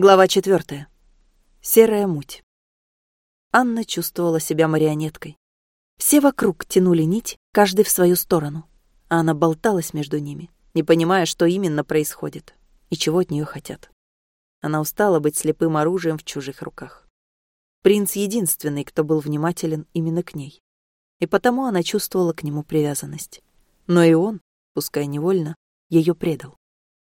Глава четвертая. Серая муть. Анна чувствовала себя марионеткой. Все вокруг тянули нить, каждый в свою сторону, а она болталась между ними, не понимая, что именно происходит и чего от нее хотят. Она устала быть слепым оружием в чужих руках. Принц единственный, кто был внимателен именно к ней, и потому она чувствовала к нему привязанность. Но и он, пускай невольно, ее предал.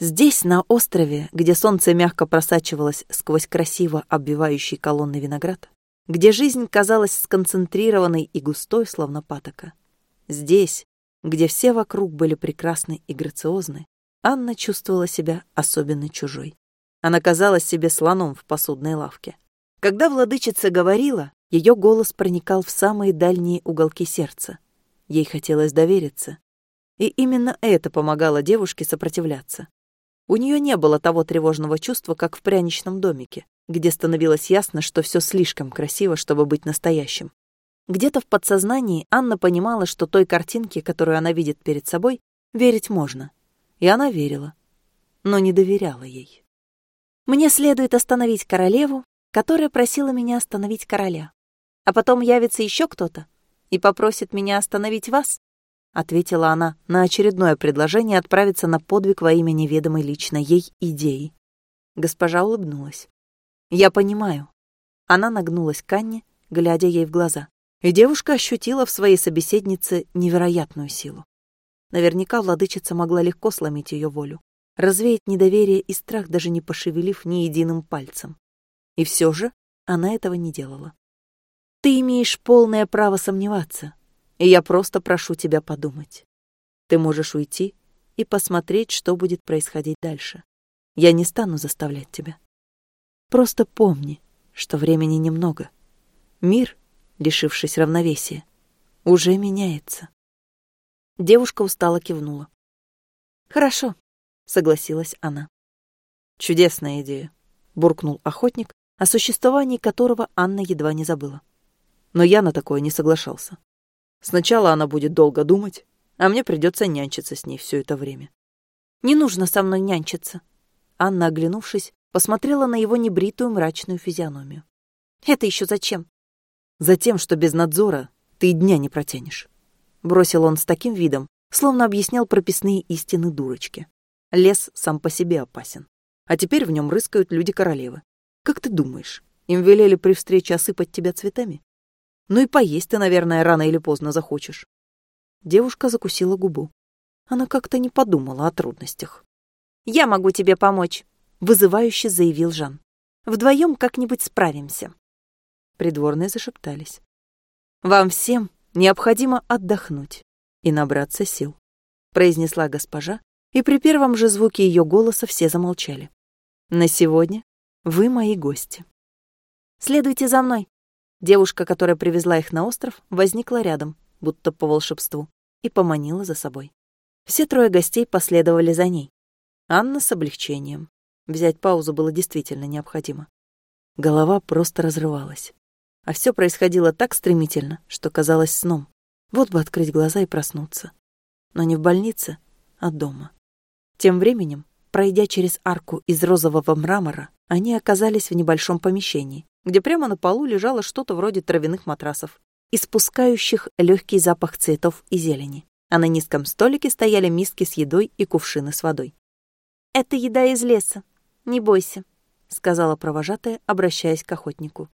Здесь, на острове, где солнце мягко просачивалось сквозь красиво обвивающий колонны виноград, где жизнь казалась сконцентрированной и густой, словно патока. Здесь, где все вокруг были прекрасны и грациозны, Анна чувствовала себя особенно чужой. Она казалась себе слоном в посудной лавке. Когда владычица говорила, ее голос проникал в самые дальние уголки сердца. Ей хотелось довериться. И именно это помогало девушке сопротивляться. У нее не было того тревожного чувства, как в пряничном домике, где становилось ясно, что все слишком красиво, чтобы быть настоящим. Где-то в подсознании Анна понимала, что той картинке, которую она видит перед собой, верить можно. И она верила, но не доверяла ей. «Мне следует остановить королеву, которая просила меня остановить короля. А потом явится еще кто-то и попросит меня остановить вас, — ответила она на очередное предложение отправиться на подвиг во имя неведомой лично ей идеи. Госпожа улыбнулась. «Я понимаю». Она нагнулась к Анне, глядя ей в глаза. И девушка ощутила в своей собеседнице невероятную силу. Наверняка владычица могла легко сломить ее волю, развеять недоверие и страх, даже не пошевелив ни единым пальцем. И все же она этого не делала. «Ты имеешь полное право сомневаться», и я просто прошу тебя подумать. Ты можешь уйти и посмотреть, что будет происходить дальше. Я не стану заставлять тебя. Просто помни, что времени немного. Мир, лишившись равновесия, уже меняется. Девушка устало кивнула. «Хорошо», — согласилась она. «Чудесная идея», — буркнул охотник, о существовании которого Анна едва не забыла. Но я на такое не соглашался. Сначала она будет долго думать, а мне придется нянчиться с ней все это время. «Не нужно со мной нянчиться». Анна, оглянувшись, посмотрела на его небритую мрачную физиономию. «Это еще зачем?» «Затем, что без надзора ты дня не протянешь», — бросил он с таким видом, словно объяснял прописные истины дурочки. Лес сам по себе опасен. А теперь в нем рыскают люди королевы. Как ты думаешь, им велели при встрече осыпать тебя цветами? Ну и поесть ты, наверное, рано или поздно захочешь. Девушка закусила губу. Она как-то не подумала о трудностях. «Я могу тебе помочь», — вызывающе заявил Жан. «Вдвоем как-нибудь справимся». Придворные зашептались. «Вам всем необходимо отдохнуть и набраться сил», — произнесла госпожа, и при первом же звуке ее голоса все замолчали. «На сегодня вы мои гости». «Следуйте за мной», Девушка, которая привезла их на остров, возникла рядом, будто по волшебству, и поманила за собой. Все трое гостей последовали за ней. Анна с облегчением. Взять паузу было действительно необходимо. Голова просто разрывалась. А все происходило так стремительно, что казалось сном. Вот бы открыть глаза и проснуться. Но не в больнице, а дома. Тем временем, пройдя через арку из розового мрамора, они оказались в небольшом помещении, где прямо на полу лежало что-то вроде травяных матрасов, испускающих легкий запах цветов и зелени. А на низком столике стояли миски с едой и кувшины с водой. «Это еда из леса. Не бойся», — сказала провожатая, обращаясь к охотнику.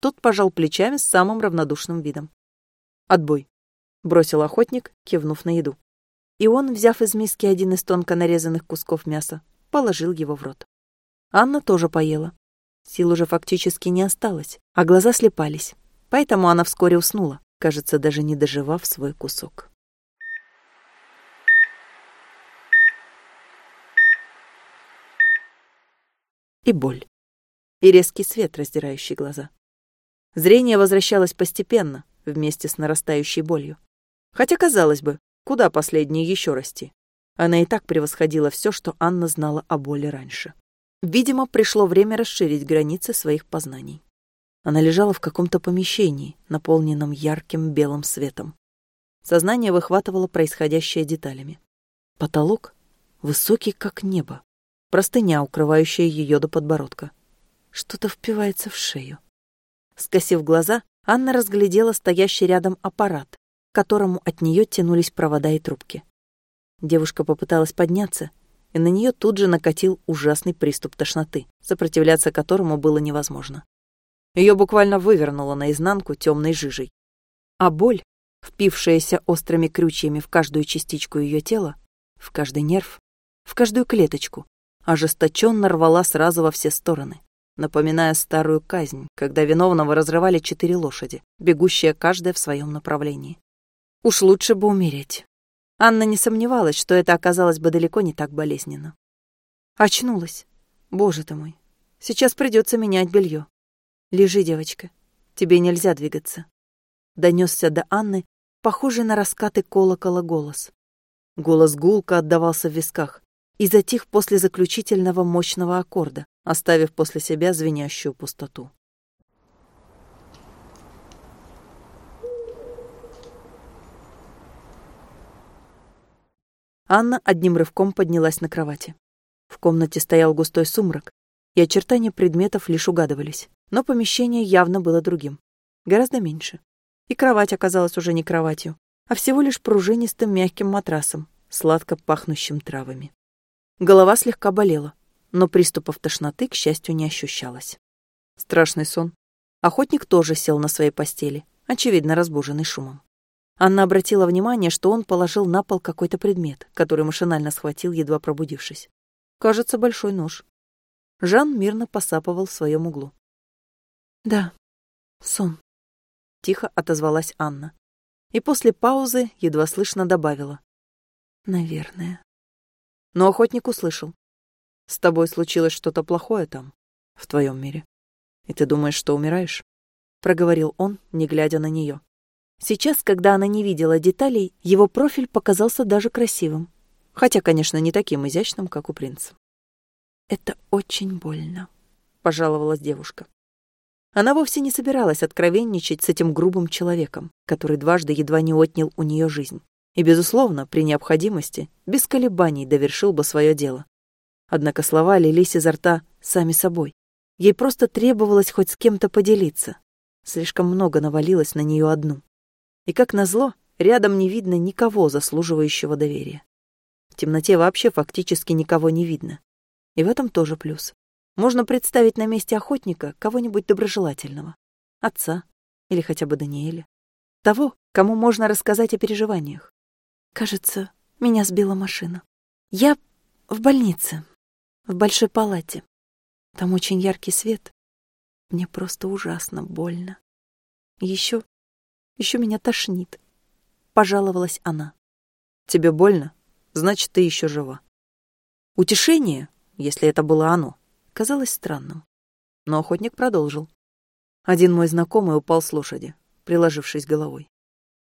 Тот пожал плечами с самым равнодушным видом. «Отбой», — бросил охотник, кивнув на еду. И он, взяв из миски один из тонко нарезанных кусков мяса, положил его в рот. Анна тоже поела, Сил уже фактически не осталось, а глаза слепались. Поэтому она вскоре уснула, кажется, даже не доживав свой кусок. И боль. И резкий свет, раздирающий глаза. Зрение возвращалось постепенно, вместе с нарастающей болью. Хотя, казалось бы, куда последнее еще расти? Она и так превосходила все, что Анна знала о боли раньше. Видимо, пришло время расширить границы своих познаний. Она лежала в каком-то помещении, наполненном ярким белым светом. Сознание выхватывало происходящее деталями. Потолок высокий, как небо. Простыня, укрывающая ее до подбородка. Что-то впивается в шею. Скосив глаза, Анна разглядела стоящий рядом аппарат, к которому от нее тянулись провода и трубки. Девушка попыталась подняться, и на нее тут же накатил ужасный приступ тошноты, сопротивляться которому было невозможно. Ее буквально вывернуло наизнанку темной жижей. А боль, впившаяся острыми крючьями в каждую частичку ее тела, в каждый нерв, в каждую клеточку, ожесточенно рвала сразу во все стороны, напоминая старую казнь, когда виновного разрывали четыре лошади, бегущие каждая в своем направлении. Уж лучше бы умереть. Анна не сомневалась, что это оказалось бы далеко не так болезненно. Очнулась. Боже ты мой. Сейчас придется менять белье. Лежи, девочка. Тебе нельзя двигаться. Донесся до Анны, похожий на раскаты колокола голос. Голос гулко отдавался в висках и затих после заключительного мощного аккорда, оставив после себя звенящую пустоту. Анна одним рывком поднялась на кровати. В комнате стоял густой сумрак, и очертания предметов лишь угадывались, но помещение явно было другим, гораздо меньше. И кровать оказалась уже не кроватью, а всего лишь пружинистым мягким матрасом, сладко пахнущим травами. Голова слегка болела, но приступов тошноты, к счастью, не ощущалось. Страшный сон. Охотник тоже сел на своей постели, очевидно разбуженный шумом. Анна обратила внимание, что он положил на пол какой-то предмет, который машинально схватил, едва пробудившись. Кажется, большой нож. Жан мирно посапывал в своем углу. «Да, сон», — тихо отозвалась Анна. И после паузы едва слышно добавила. «Наверное». Но охотник услышал. «С тобой случилось что-то плохое там, в твоем мире. И ты думаешь, что умираешь?» — проговорил он, не глядя на нее. Сейчас, когда она не видела деталей, его профиль показался даже красивым. Хотя, конечно, не таким изящным, как у принца. «Это очень больно», — пожаловалась девушка. Она вовсе не собиралась откровенничать с этим грубым человеком, который дважды едва не отнял у нее жизнь. И, безусловно, при необходимости, без колебаний довершил бы свое дело. Однако слова лились изо рта сами собой. Ей просто требовалось хоть с кем-то поделиться. Слишком много навалилось на нее одну. И, как назло, рядом не видно никого, заслуживающего доверия. В темноте вообще фактически никого не видно. И в этом тоже плюс. Можно представить на месте охотника кого-нибудь доброжелательного. Отца или хотя бы Даниэля. Того, кому можно рассказать о переживаниях. Кажется, меня сбила машина. Я в больнице, в большой палате. Там очень яркий свет. Мне просто ужасно больно. Еще еще меня тошнит. Пожаловалась она. Тебе больно? Значит, ты еще жива. Утешение, если это было оно, казалось странным. Но охотник продолжил. Один мой знакомый упал с лошади, приложившись головой.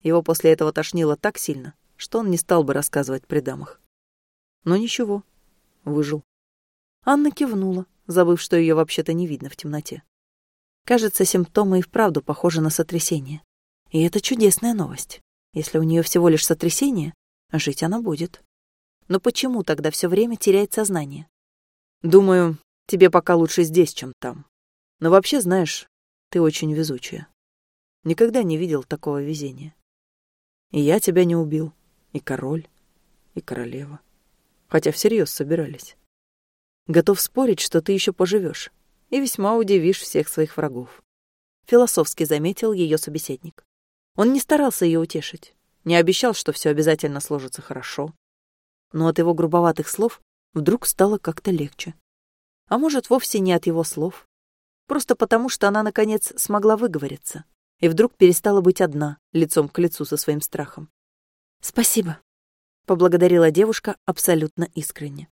Его после этого тошнило так сильно, что он не стал бы рассказывать при дамах. Но ничего, выжил. Анна кивнула, забыв, что ее вообще-то не видно в темноте. Кажется, симптомы и вправду похожи на сотрясение. И это чудесная новость. Если у нее всего лишь сотрясение, жить она будет. Но почему тогда все время теряет сознание? Думаю, тебе пока лучше здесь, чем там. Но вообще, знаешь, ты очень везучая. Никогда не видел такого везения. И я тебя не убил, и король, и королева. Хотя всерьез собирались. Готов спорить, что ты еще поживешь, и весьма удивишь всех своих врагов. Философски заметил ее собеседник. Он не старался ее утешить, не обещал, что все обязательно сложится хорошо. Но от его грубоватых слов вдруг стало как-то легче. А может, вовсе не от его слов. Просто потому, что она, наконец, смогла выговориться и вдруг перестала быть одна, лицом к лицу со своим страхом. «Спасибо», — поблагодарила девушка абсолютно искренне.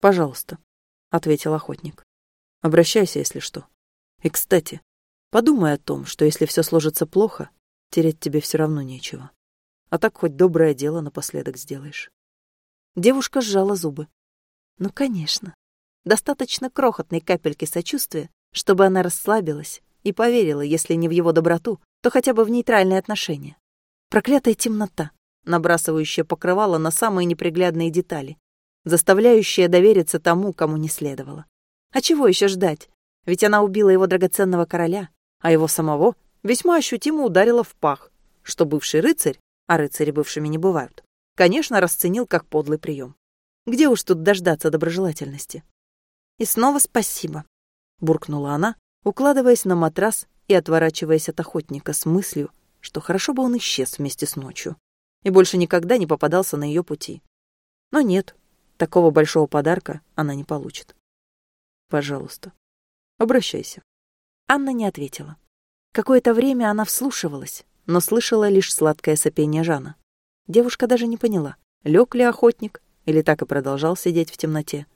«Пожалуйста», — ответил охотник. «Обращайся, если что. И, кстати, подумай о том, что если все сложится плохо, терять тебе все равно нечего. А так хоть доброе дело напоследок сделаешь. Девушка сжала зубы. Ну, конечно. Достаточно крохотной капельки сочувствия, чтобы она расслабилась и поверила, если не в его доброту, то хотя бы в нейтральные отношения. Проклятая темнота, набрасывающая покрывало на самые неприглядные детали, заставляющая довериться тому, кому не следовало. А чего еще ждать, Ведь она убила его драгоценного короля, а его самого весьма ощутимо ударила в пах, что бывший рыцарь, а рыцари бывшими не бывают, конечно, расценил как подлый прием. Где уж тут дождаться доброжелательности? И снова спасибо, буркнула она, укладываясь на матрас и отворачиваясь от охотника с мыслью, что хорошо бы он исчез вместе с ночью и больше никогда не попадался на ее пути. Но нет, такого большого подарка она не получит. Пожалуйста, обращайся. Анна не ответила. Какое-то время она вслушивалась, но слышала лишь сладкое сопение Жана. Девушка даже не поняла, лег ли охотник или так и продолжал сидеть в темноте.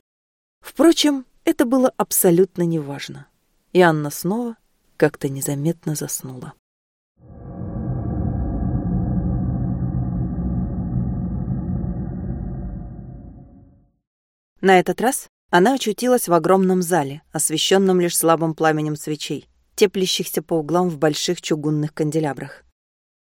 Впрочем, это было абсолютно неважно. И Анна снова как-то незаметно заснула. На этот раз она очутилась в огромном зале, освещенном лишь слабым пламенем свечей, теплящихся по углам в больших чугунных канделябрах.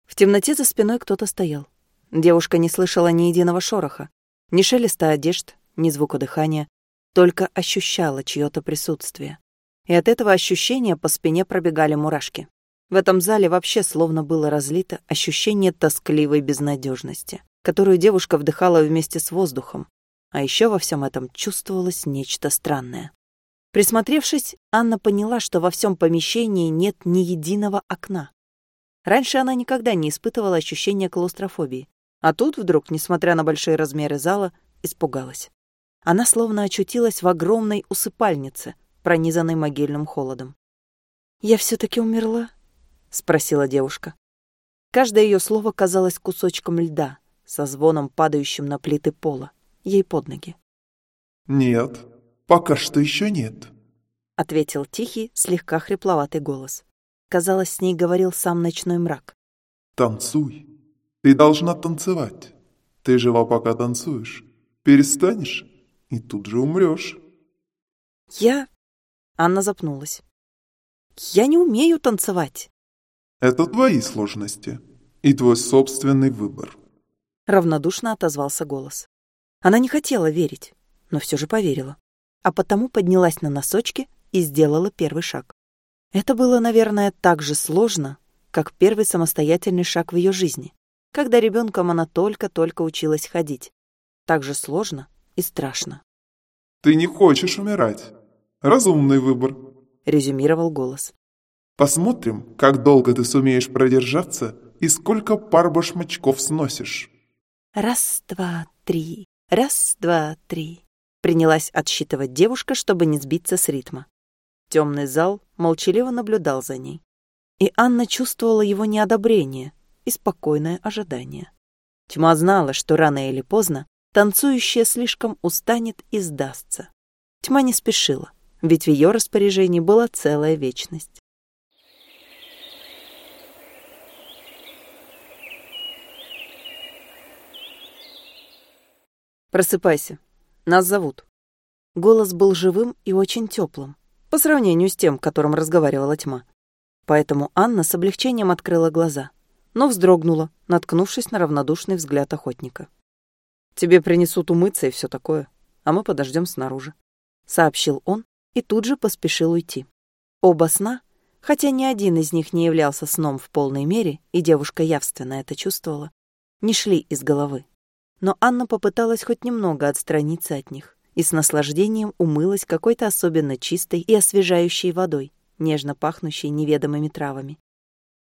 В темноте за спиной кто-то стоял. Девушка не слышала ни единого шороха, ни шелеста одежд, ни звука дыхания, только ощущала чьё-то присутствие. И от этого ощущения по спине пробегали мурашки. В этом зале вообще словно было разлито ощущение тоскливой безнадежности, которую девушка вдыхала вместе с воздухом, а еще во всем этом чувствовалось нечто странное. Присмотревшись, Анна поняла, что во всем помещении нет ни единого окна. Раньше она никогда не испытывала ощущения клаустрофобии, а тут вдруг, несмотря на большие размеры зала, испугалась. Она словно очутилась в огромной усыпальнице, пронизанной могильным холодом. «Я все таки умерла?» — спросила девушка. Каждое ее слово казалось кусочком льда, со звоном, падающим на плиты пола ей под ноги. «Нет, пока что еще нет», — ответил тихий, слегка хрипловатый голос. Казалось, с ней говорил сам ночной мрак. «Танцуй. Ты должна танцевать. Ты жива, пока танцуешь. Перестанешь, и тут же умрешь». «Я...» — Анна запнулась. «Я не умею танцевать». «Это твои сложности и твой собственный выбор», — равнодушно отозвался голос. Она не хотела верить, но все же поверила. А потому поднялась на носочки и сделала первый шаг. Это было, наверное, так же сложно, как первый самостоятельный шаг в ее жизни, когда ребенком она только-только училась ходить. Так же сложно и страшно. «Ты не хочешь умирать. Разумный выбор», — резюмировал голос. «Посмотрим, как долго ты сумеешь продержаться и сколько пар башмачков сносишь». «Раз, два, три», Раз, два, три. Принялась отсчитывать девушка, чтобы не сбиться с ритма. Темный зал молчаливо наблюдал за ней. И Анна чувствовала его неодобрение и спокойное ожидание. Тьма знала, что рано или поздно танцующая слишком устанет и сдастся. Тьма не спешила, ведь в ее распоряжении была целая вечность. Просыпайся. Нас зовут». Голос был живым и очень теплым, по сравнению с тем, которым разговаривала тьма. Поэтому Анна с облегчением открыла глаза, но вздрогнула, наткнувшись на равнодушный взгляд охотника. «Тебе принесут умыться и все такое, а мы подождем снаружи», — сообщил он и тут же поспешил уйти. Оба сна, хотя ни один из них не являлся сном в полной мере, и девушка явственно это чувствовала, не шли из головы но Анна попыталась хоть немного отстраниться от них и с наслаждением умылась какой-то особенно чистой и освежающей водой, нежно пахнущей неведомыми травами.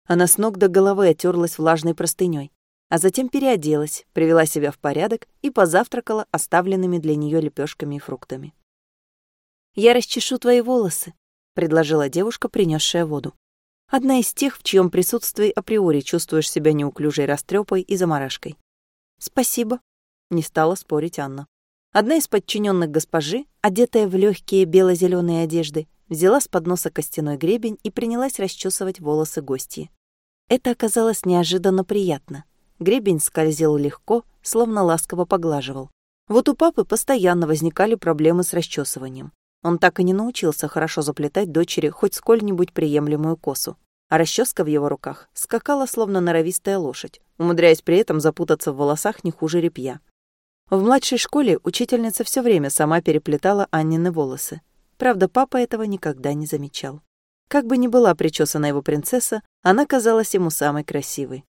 Она с ног до головы отерлась влажной простыней, а затем переоделась, привела себя в порядок и позавтракала оставленными для нее лепешками и фруктами. «Я расчешу твои волосы», — предложила девушка, принесшая воду. Одна из тех, в чьем присутствии априори чувствуешь себя неуклюжей растрепой и заморашкой. «Спасибо», не стала спорить Анна. Одна из подчиненных госпожи, одетая в легкие бело-зеленые одежды, взяла с подноса костяной гребень и принялась расчесывать волосы гостьи. Это оказалось неожиданно приятно. Гребень скользил легко, словно ласково поглаживал. Вот у папы постоянно возникали проблемы с расчесыванием. Он так и не научился хорошо заплетать дочери хоть сколь-нибудь приемлемую косу. А расческа в его руках скакала, словно норовистая лошадь, умудряясь при этом запутаться в волосах не хуже репья. В младшей школе учительница все время сама переплетала Аннины волосы. Правда, папа этого никогда не замечал. Как бы ни была причесана его принцесса, она казалась ему самой красивой.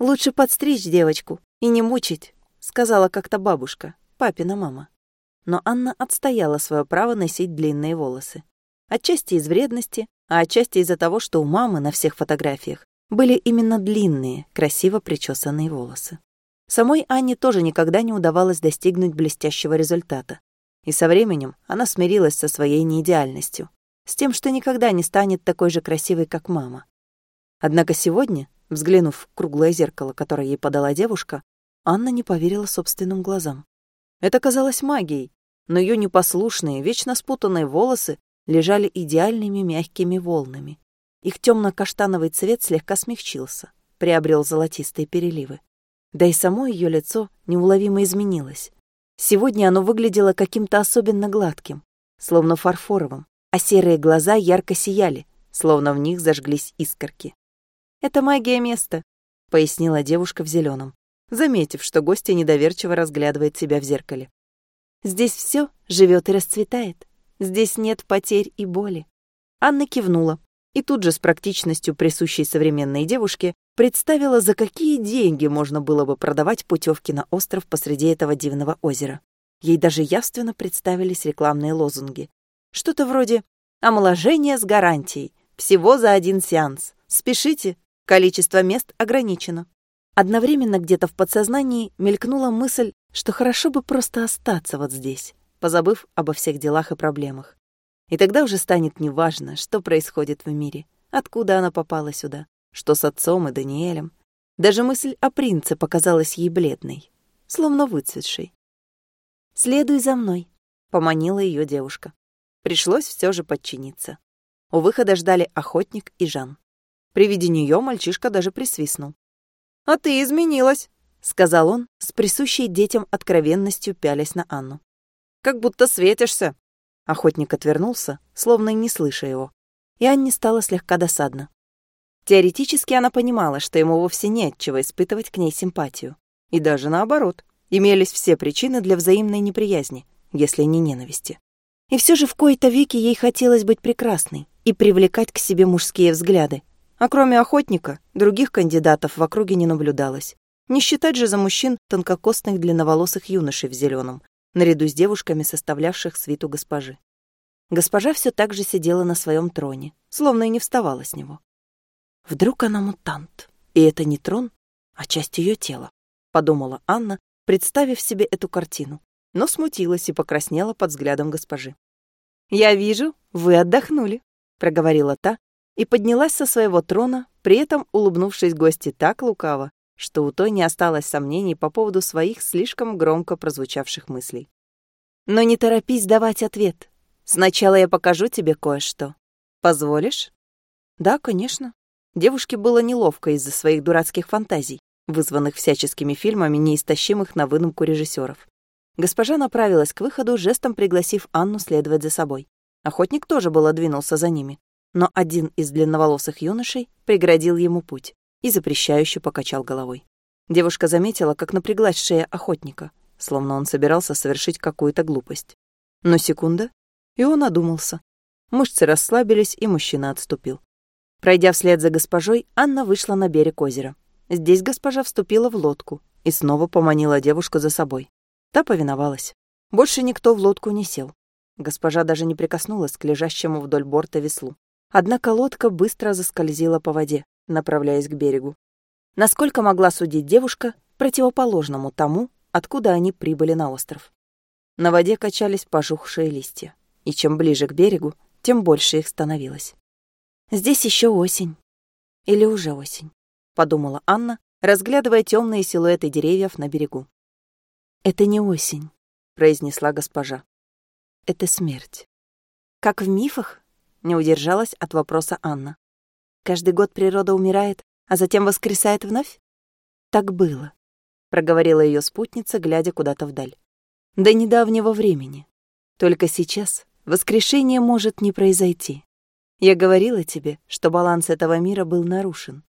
«Лучше подстричь девочку и не мучить», — сказала как-то бабушка, папина мама. Но Анна отстояла свое право носить длинные волосы. Отчасти из вредности, а отчасти из-за того, что у мамы на всех фотографиях были именно длинные, красиво причесанные волосы. Самой Анне тоже никогда не удавалось достигнуть блестящего результата. И со временем она смирилась со своей неидеальностью, с тем, что никогда не станет такой же красивой, как мама. Однако сегодня, взглянув в круглое зеркало, которое ей подала девушка, Анна не поверила собственным глазам. Это казалось магией, но ее непослушные, вечно спутанные волосы лежали идеальными мягкими волнами. Их темно-каштановый цвет слегка смягчился, приобрел золотистые переливы. Да и само ее лицо неуловимо изменилось. Сегодня оно выглядело каким-то особенно гладким, словно фарфоровым, а серые глаза ярко сияли, словно в них зажглись искорки. «Это магия места», — пояснила девушка в зеленом, заметив, что гостья недоверчиво разглядывает себя в зеркале. «Здесь все живет и расцветает. Здесь нет потерь и боли». Анна кивнула и тут же с практичностью присущей современной девушке представила, за какие деньги можно было бы продавать путевки на остров посреди этого дивного озера. Ей даже явственно представились рекламные лозунги. Что-то вроде «Омоложение с гарантией. Всего за один сеанс. Спешите. Количество мест ограничено». Одновременно где-то в подсознании мелькнула мысль, что хорошо бы просто остаться вот здесь, позабыв обо всех делах и проблемах. И тогда уже станет неважно, что происходит в мире, откуда она попала сюда, что с отцом и Даниэлем. Даже мысль о принце показалась ей бледной, словно выцветшей. «Следуй за мной», — поманила ее девушка. Пришлось все же подчиниться. У выхода ждали охотник и Жан. При виде нее мальчишка даже присвистнул. «А ты изменилась», — сказал он, с присущей детям откровенностью пялясь на Анну. «Как будто светишься». Охотник отвернулся, словно и не слыша его. И Анне стало слегка досадно. Теоретически она понимала, что ему вовсе нет чего испытывать к ней симпатию. И даже наоборот, имелись все причины для взаимной неприязни, если не ненависти. И все же в кои-то веки ей хотелось быть прекрасной и привлекать к себе мужские взгляды. А кроме охотника, других кандидатов в округе не наблюдалось. Не считать же за мужчин тонкокостных длинноволосых юношей в зеленом, наряду с девушками, составлявших свиту госпожи. Госпожа все так же сидела на своем троне, словно и не вставала с него. Вдруг она мутант, и это не трон, а часть ее тела, подумала Анна, представив себе эту картину но смутилась и покраснела под взглядом госпожи. «Я вижу, вы отдохнули», — проговорила та и поднялась со своего трона, при этом улыбнувшись гости так лукаво, что у той не осталось сомнений по поводу своих слишком громко прозвучавших мыслей. «Но не торопись давать ответ. Сначала я покажу тебе кое-что. Позволишь?» «Да, конечно». Девушке было неловко из-за своих дурацких фантазий, вызванных всяческими фильмами, неистощимых на выдумку режиссеров. Госпожа направилась к выходу, жестом пригласив Анну следовать за собой. Охотник тоже было двинулся за ними, но один из длинноволосых юношей преградил ему путь и запрещающе покачал головой. Девушка заметила, как напряглась шея охотника, словно он собирался совершить какую-то глупость. Но секунда, и он одумался. Мышцы расслабились, и мужчина отступил. Пройдя вслед за госпожой, Анна вышла на берег озера. Здесь госпожа вступила в лодку и снова поманила девушку за собой. Та повиновалась. Больше никто в лодку не сел. Госпожа даже не прикоснулась к лежащему вдоль борта веслу. Однако лодка быстро заскользила по воде, направляясь к берегу. Насколько могла судить девушка, противоположному тому, откуда они прибыли на остров. На воде качались пожухшие листья, и чем ближе к берегу, тем больше их становилось. «Здесь еще осень. Или уже осень», — подумала Анна, разглядывая темные силуэты деревьев на берегу. «Это не осень», — произнесла госпожа. «Это смерть». «Как в мифах?» — не удержалась от вопроса Анна. «Каждый год природа умирает, а затем воскресает вновь?» «Так было», — проговорила ее спутница, глядя куда-то вдаль. «До недавнего времени. Только сейчас воскрешение может не произойти. Я говорила тебе, что баланс этого мира был нарушен.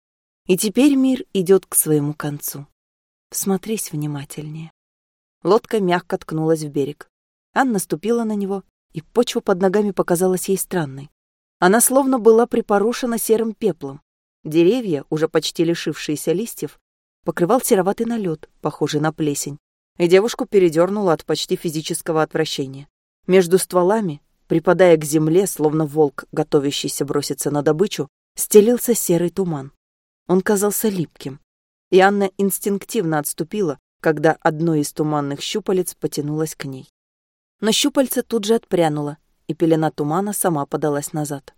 И теперь мир идет к своему концу. Всмотрись внимательнее. Лодка мягко ткнулась в берег. Анна ступила на него и почва под ногами показалась ей странной. Она словно была припорошена серым пеплом. Деревья, уже почти лишившиеся листьев, покрывал сероватый налет, похожий на плесень, и девушку передернуло от почти физического отвращения. Между стволами, припадая к земле, словно волк, готовящийся броситься на добычу, стелился серый туман. Он казался липким, и Анна инстинктивно отступила, когда одно из туманных щупалец потянулось к ней. Но щупальце тут же отпрянуло, и пелена тумана сама подалась назад.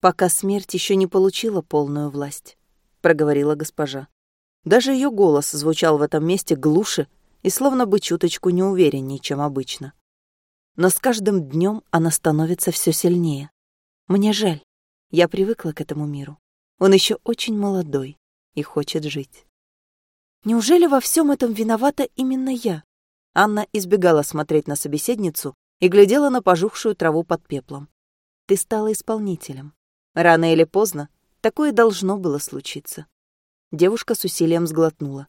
«Пока смерть еще не получила полную власть», — проговорила госпожа. Даже ее голос звучал в этом месте глуше и словно бы чуточку неувереннее, чем обычно. Но с каждым днем она становится все сильнее. Мне жаль, я привыкла к этому миру. Он еще очень молодой и хочет жить. Неужели во всем этом виновата именно я? Анна избегала смотреть на собеседницу и глядела на пожухшую траву под пеплом. Ты стала исполнителем. Рано или поздно такое должно было случиться. Девушка с усилием сглотнула.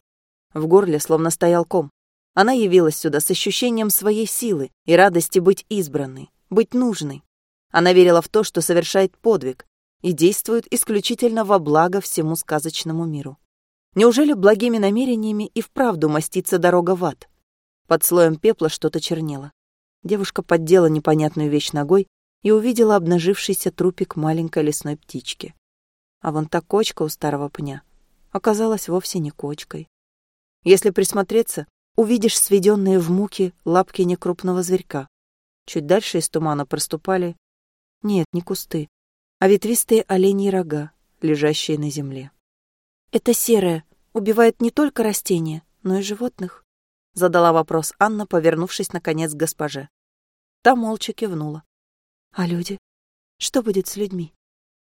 В горле словно стоял ком. Она явилась сюда с ощущением своей силы и радости быть избранной, быть нужной. Она верила в то, что совершает подвиг и действует исключительно во благо всему сказочному миру. Неужели благими намерениями и вправду мастится дорога в ад? Под слоем пепла что-то чернело. Девушка поддела непонятную вещь ногой и увидела обнажившийся трупик маленькой лесной птички. А вон та кочка у старого пня оказалась вовсе не кочкой. Если присмотреться, увидишь сведенные в муки лапки некрупного зверька. Чуть дальше из тумана проступали... Нет, не кусты, а ветвистые оленьи рога, лежащие на земле. «Это серое убивает не только растения, но и животных?» — задала вопрос Анна, повернувшись наконец к госпоже. Та молча кивнула. «А люди? Что будет с людьми?»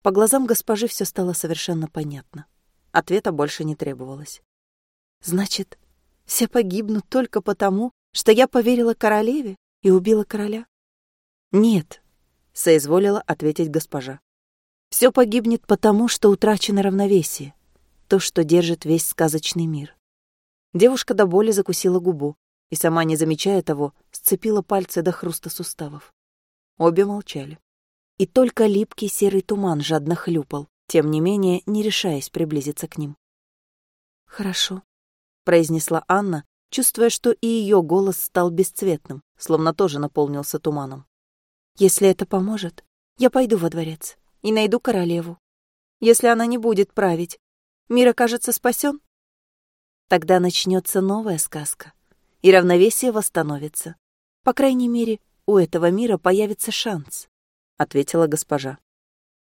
По глазам госпожи все стало совершенно понятно. Ответа больше не требовалось. «Значит, все погибнут только потому, что я поверила королеве и убила короля?» «Нет», — соизволила ответить госпожа. «Все погибнет потому, что утрачено равновесие то, что держит весь сказочный мир. Девушка до боли закусила губу и, сама не замечая того, сцепила пальцы до хруста суставов. Обе молчали. И только липкий серый туман жадно хлюпал, тем не менее не решаясь приблизиться к ним. «Хорошо», — произнесла Анна, чувствуя, что и ее голос стал бесцветным, словно тоже наполнился туманом. «Если это поможет, я пойду во дворец и найду королеву. Если она не будет править, Мир окажется спасен? Тогда начнется новая сказка, и равновесие восстановится. По крайней мере, у этого мира появится шанс, — ответила госпожа.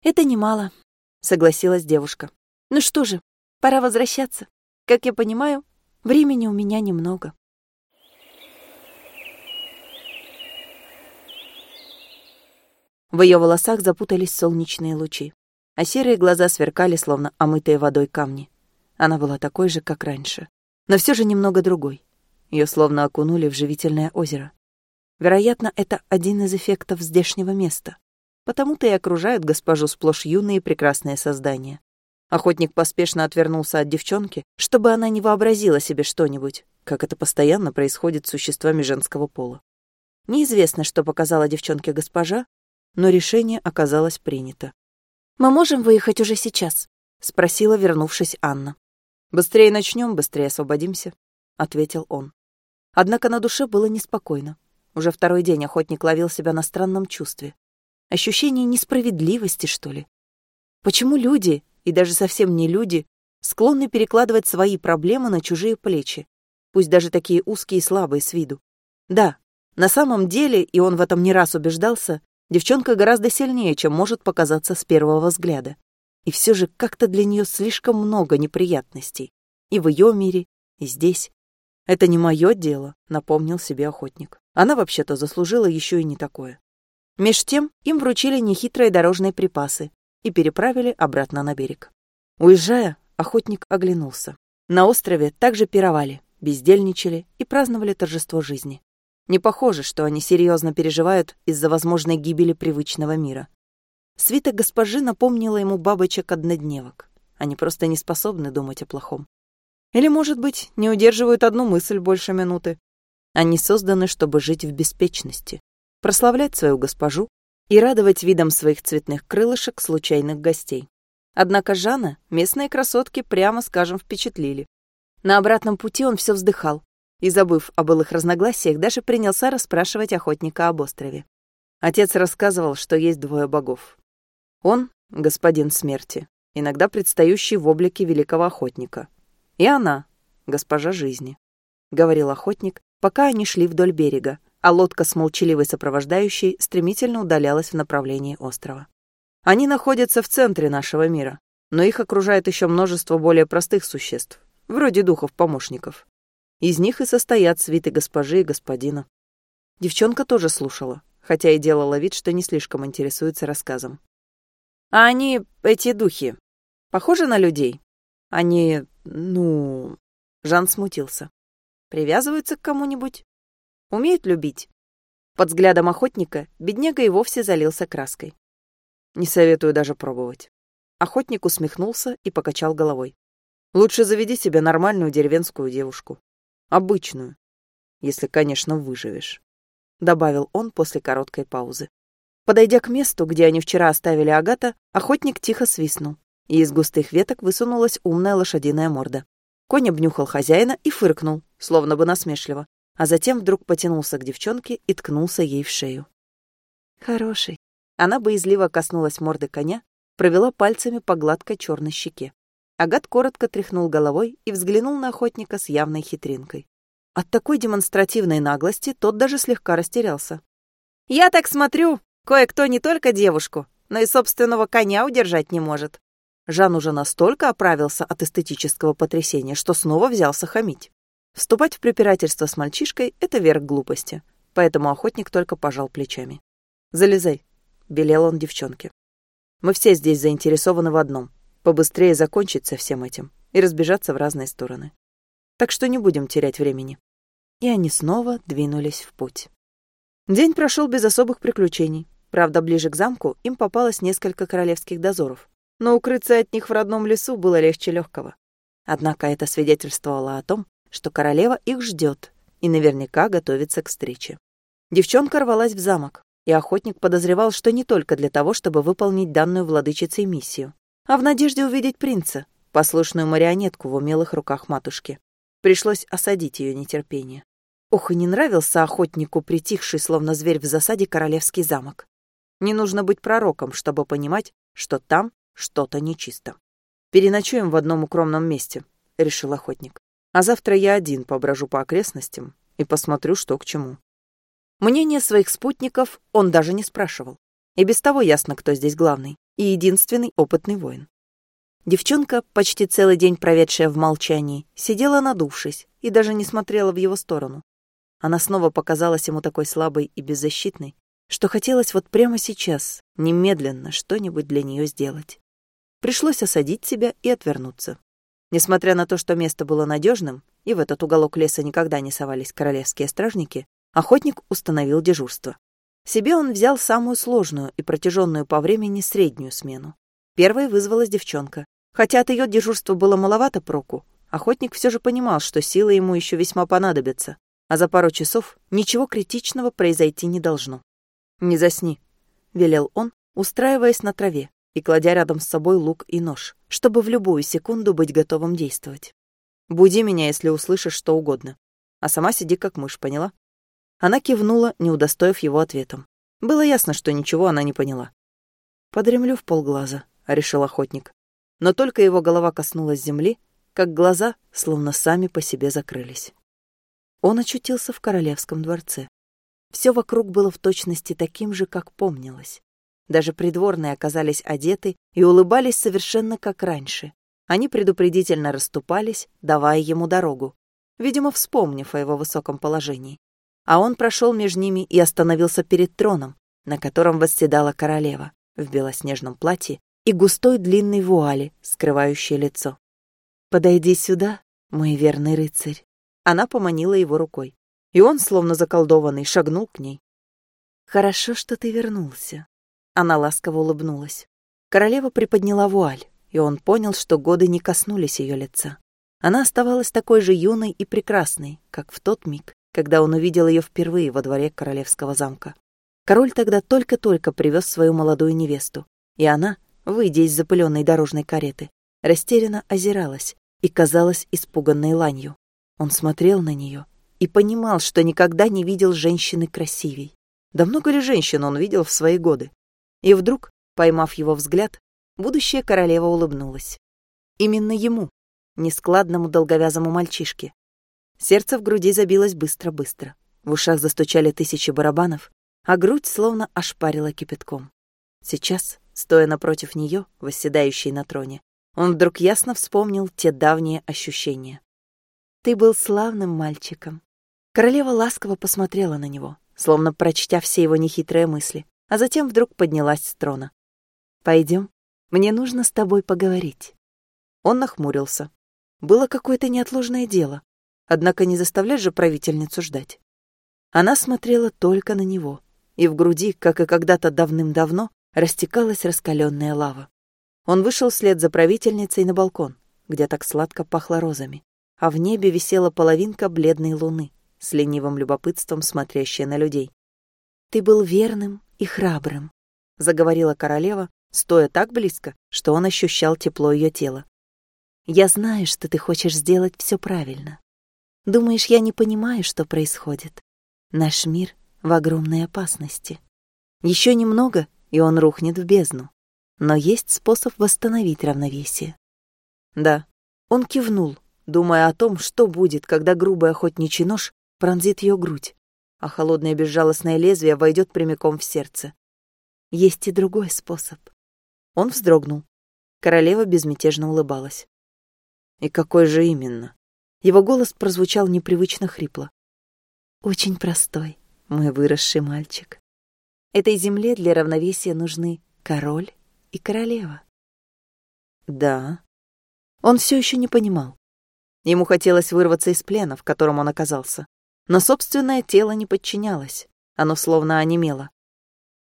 Это немало, — согласилась девушка. Ну что же, пора возвращаться. Как я понимаю, времени у меня немного. В ее волосах запутались солнечные лучи а серые глаза сверкали, словно омытые водой камни. Она была такой же, как раньше, но все же немного другой. Ее словно окунули в живительное озеро. Вероятно, это один из эффектов здешнего места. Потому-то и окружают госпожу сплошь юные и прекрасные создания. Охотник поспешно отвернулся от девчонки, чтобы она не вообразила себе что-нибудь, как это постоянно происходит с существами женского пола. Неизвестно, что показала девчонке госпожа, но решение оказалось принято. «Мы можем выехать уже сейчас?» — спросила, вернувшись Анна. «Быстрее начнем, быстрее освободимся», — ответил он. Однако на душе было неспокойно. Уже второй день охотник ловил себя на странном чувстве. Ощущение несправедливости, что ли? Почему люди, и даже совсем не люди, склонны перекладывать свои проблемы на чужие плечи, пусть даже такие узкие и слабые с виду? Да, на самом деле, и он в этом не раз убеждался, Девчонка гораздо сильнее, чем может показаться с первого взгляда. И все же как-то для нее слишком много неприятностей. И в ее мире, и здесь. Это не мое дело, напомнил себе охотник. Она вообще-то заслужила еще и не такое. Меж тем им вручили нехитрые дорожные припасы и переправили обратно на берег. Уезжая, охотник оглянулся. На острове также пировали, бездельничали и праздновали торжество жизни. Не похоже, что они серьезно переживают из-за возможной гибели привычного мира. Свита госпожи напомнила ему бабочек-однодневок. Они просто не способны думать о плохом. Или, может быть, не удерживают одну мысль больше минуты. Они созданы, чтобы жить в беспечности. прославлять свою госпожу и радовать видом своих цветных крылышек случайных гостей. Однако Жанна местные красотки, прямо скажем, впечатлили. На обратном пути он все вздыхал и, забыв о былых разногласиях, даже принялся расспрашивать охотника об острове. Отец рассказывал, что есть двое богов. Он — господин смерти, иногда предстающий в облике великого охотника. И она — госпожа жизни, — говорил охотник, пока они шли вдоль берега, а лодка с молчаливой сопровождающей стремительно удалялась в направлении острова. Они находятся в центре нашего мира, но их окружает еще множество более простых существ, вроде духов-помощников. Из них и состоят свиты госпожи и господина. Девчонка тоже слушала, хотя и делала вид, что не слишком интересуется рассказом. «А они, эти духи, похожи на людей? Они, ну...» Жан смутился. «Привязываются к кому-нибудь? Умеют любить?» Под взглядом охотника бедняга и вовсе залился краской. Не советую даже пробовать. Охотник усмехнулся и покачал головой. Лучше заведи себе нормальную деревенскую девушку. Обычную. Если, конечно, выживешь. Добавил он после короткой паузы. Подойдя к месту, где они вчера оставили Агата, охотник тихо свистнул, и из густых веток высунулась умная лошадиная морда. Конь обнюхал хозяина и фыркнул, словно бы насмешливо, а затем вдруг потянулся к девчонке и ткнулся ей в шею. «Хороший», она боязливо коснулась морды коня, провела пальцами по гладкой черной щеке. Агат коротко тряхнул головой и взглянул на охотника с явной хитринкой. От такой демонстративной наглости тот даже слегка растерялся. «Я так смотрю, кое-кто не только девушку, но и собственного коня удержать не может». Жан уже настолько оправился от эстетического потрясения, что снова взялся хамить. Вступать в препирательство с мальчишкой — это верх глупости, поэтому охотник только пожал плечами. «Залезай, велел он девчонке. Мы все здесь заинтересованы в одном — побыстрее закончить со всем этим и разбежаться в разные стороны. Так что не будем терять времени. И они снова двинулись в путь. День прошел без особых приключений. Правда, ближе к замку им попалось несколько королевских дозоров, но укрыться от них в родном лесу было легче легкого. Однако это свидетельствовало о том, что королева их ждет и наверняка готовится к встрече. Девчонка рвалась в замок, и охотник подозревал, что не только для того, чтобы выполнить данную владычицей миссию, а в надежде увидеть принца, послушную марионетку в умелых руках матушки. Пришлось осадить ее нетерпение. Ох, и не нравился охотнику притихший, словно зверь в засаде, королевский замок. Не нужно быть пророком, чтобы понимать, что там что-то нечисто. «Переночуем в одном укромном месте», — решил охотник. «А завтра я один поброжу по окрестностям и посмотрю, что к чему». Мнение своих спутников он даже не спрашивал. И без того ясно, кто здесь главный и единственный опытный воин. Девчонка, почти целый день проведшая в молчании, сидела надувшись и даже не смотрела в его сторону. Она снова показалась ему такой слабой и беззащитной, что хотелось вот прямо сейчас, немедленно, что-нибудь для нее сделать. Пришлось осадить себя и отвернуться. Несмотря на то, что место было надежным, и в этот уголок леса никогда не совались королевские стражники, Охотник установил дежурство. Себе он взял самую сложную и протяженную по времени среднюю смену. Первой вызвалась девчонка. Хотя от ее дежурства было маловато проку, охотник все же понимал, что силы ему еще весьма понадобятся, а за пару часов ничего критичного произойти не должно. «Не засни», — велел он, устраиваясь на траве и кладя рядом с собой лук и нож, чтобы в любую секунду быть готовым действовать. «Буди меня, если услышишь что угодно. А сама сиди как мышь, поняла?» Она кивнула, не удостоив его ответом. Было ясно, что ничего она не поняла. «Подремлю в полглаза», — решил охотник. Но только его голова коснулась земли, как глаза словно сами по себе закрылись. Он очутился в королевском дворце. Все вокруг было в точности таким же, как помнилось. Даже придворные оказались одеты и улыбались совершенно как раньше. Они предупредительно расступались, давая ему дорогу, видимо, вспомнив о его высоком положении а он прошел между ними и остановился перед троном, на котором восседала королева в белоснежном платье и густой длинной вуали, скрывающей лицо. «Подойди сюда, мой верный рыцарь». Она поманила его рукой, и он, словно заколдованный, шагнул к ней. «Хорошо, что ты вернулся». Она ласково улыбнулась. Королева приподняла вуаль, и он понял, что годы не коснулись ее лица. Она оставалась такой же юной и прекрасной, как в тот миг, когда он увидел ее впервые во дворе королевского замка. Король тогда только-только привез свою молодую невесту, и она, выйдя из запыленной дорожной кареты, растерянно озиралась и казалась испуганной ланью. Он смотрел на нее и понимал, что никогда не видел женщины красивей. Да много ли женщин он видел в свои годы? И вдруг, поймав его взгляд, будущая королева улыбнулась. Именно ему, нескладному долговязому мальчишке. Сердце в груди забилось быстро-быстро. В ушах застучали тысячи барабанов, а грудь словно ошпарила кипятком. Сейчас, стоя напротив нее, восседающей на троне, он вдруг ясно вспомнил те давние ощущения. «Ты был славным мальчиком». Королева ласково посмотрела на него, словно прочтя все его нехитрые мысли, а затем вдруг поднялась с трона. «Пойдем, мне нужно с тобой поговорить». Он нахмурился. Было какое-то неотложное дело, однако не заставлять же правительницу ждать. Она смотрела только на него, и в груди, как и когда-то давным-давно, растекалась раскаленная лава. Он вышел вслед за правительницей на балкон, где так сладко пахло розами, а в небе висела половинка бледной луны, с ленивым любопытством смотрящая на людей. «Ты был верным и храбрым», — заговорила королева, стоя так близко, что он ощущал тепло ее тела. «Я знаю, что ты хочешь сделать все правильно. Думаешь, я не понимаю, что происходит? Наш мир в огромной опасности. Еще немного, и он рухнет в бездну. Но есть способ восстановить равновесие. Да, он кивнул, думая о том, что будет, когда грубый охотничий нож пронзит ее грудь, а холодное безжалостное лезвие войдет прямиком в сердце. Есть и другой способ. Он вздрогнул. Королева безмятежно улыбалась. И какой же именно? Его голос прозвучал непривычно хрипло. Очень простой, мой выросший мальчик. Этой земле для равновесия нужны король и королева. Да. Он все еще не понимал. Ему хотелось вырваться из плена, в котором он оказался. Но собственное тело не подчинялось. Оно словно онемело.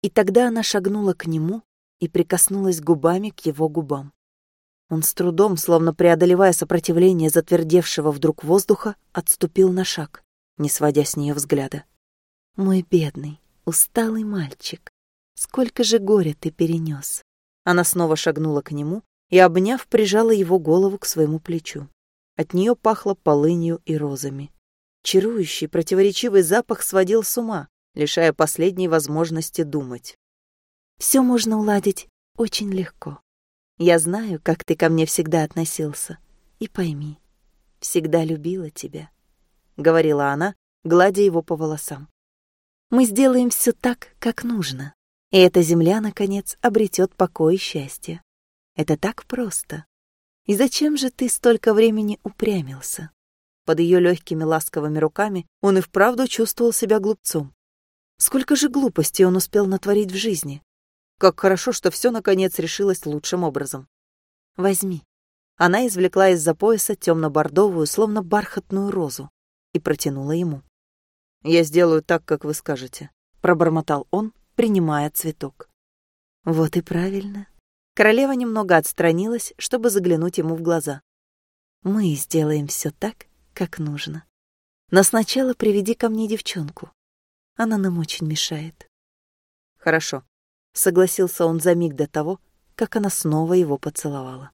И тогда она шагнула к нему и прикоснулась губами к его губам. Он с трудом, словно преодолевая сопротивление затвердевшего вдруг воздуха, отступил на шаг, не сводя с нее взгляда. «Мой бедный, усталый мальчик, сколько же горя ты перенес!» Она снова шагнула к нему и, обняв, прижала его голову к своему плечу. От нее пахло полынью и розами. Чарующий, противоречивый запах сводил с ума, лишая последней возможности думать. «Все можно уладить очень легко. Я знаю, как ты ко мне всегда относился. И пойми, всегда любила тебя», — говорила она, гладя его по волосам. «Мы сделаем все так, как нужно, и эта земля, наконец, обретет покой и счастье. Это так просто. И зачем же ты столько времени упрямился?» Под ее легкими ласковыми руками он и вправду чувствовал себя глупцом. Сколько же глупостей он успел натворить в жизни. Как хорошо, что все наконец решилось лучшим образом. Возьми. Она извлекла из-за пояса темно-бордовую, словно бархатную розу, и протянула ему. «Я сделаю так, как вы скажете», — пробормотал он, принимая цветок. «Вот и правильно». Королева немного отстранилась, чтобы заглянуть ему в глаза. «Мы сделаем все так, как нужно. Но сначала приведи ко мне девчонку. Она нам очень мешает». «Хорошо», — согласился он за миг до того, как она снова его поцеловала.